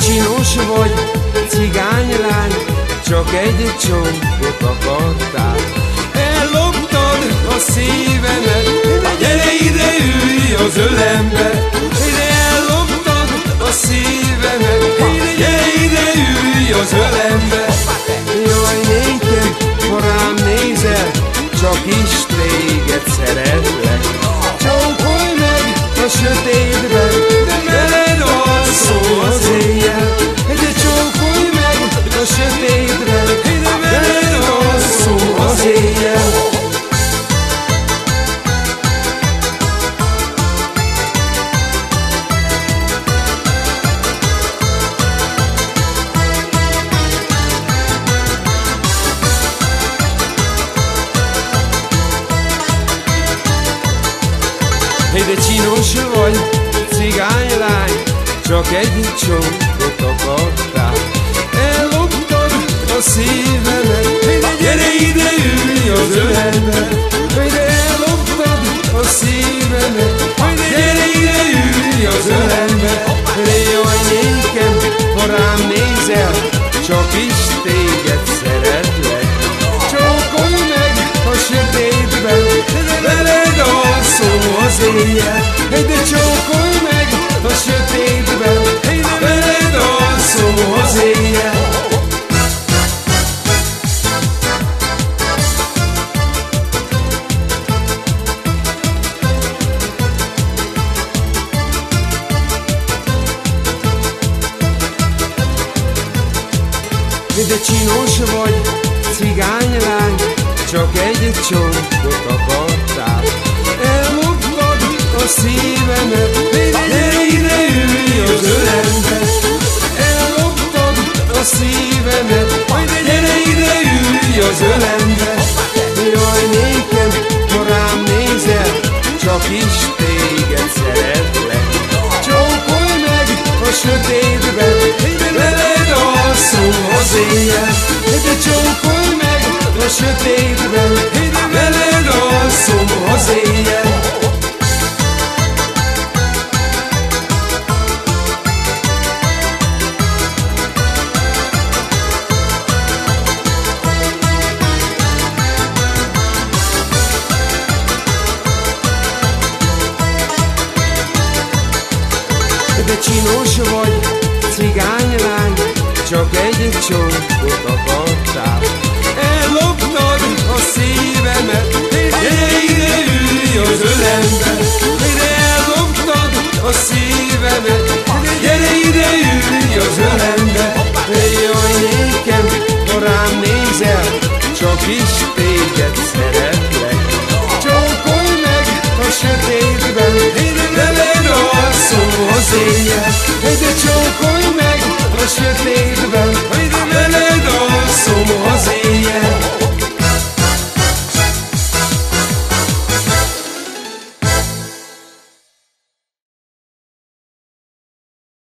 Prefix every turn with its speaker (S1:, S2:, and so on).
S1: csinos vagy, cigány lány, csak egy csonkot akartál. Elloptad a szívemet, gyere ide ülj az ölembe, ide elloptad a szívemet, gyere ide ülj az ölembe. Jaj, nékem, ha rám nézel, csak is téged szeretlek. Csókolj meg a sötétben, de csinos vagy, cigánylány, csak egy csonkot akartál. Elloptad a szívemet, de gyere ide ülj az ölembe, de elloptad a szívemet, gyere ide ülj az ölembe. Jaj, nékem, ha rám csak is téged szeretlek. Éjjel, de csókolj meg a sötétben, veled alszom az éjjel. De csinos vagy, cigánylány, csak egy csonkot akartál. Szívemet, ide ülj az ölembe. Elloptad a szívemet, gyere ide ülj az ölembe. Jaj, nékem, ha rám nézel, csak is téged szeretlek. Csókolj meg a sötétben, veled alszom az éjjel, de csókolj meg a sötétben, de csinos vagy, cigánylány, csak egy csókot akartál. Elloptad a szívemet, gyere ide ülj az ölembe, ide elloptad a szívemet, gyere ide ülj az ölembe, jaj nékem, ha rám nézel, csak is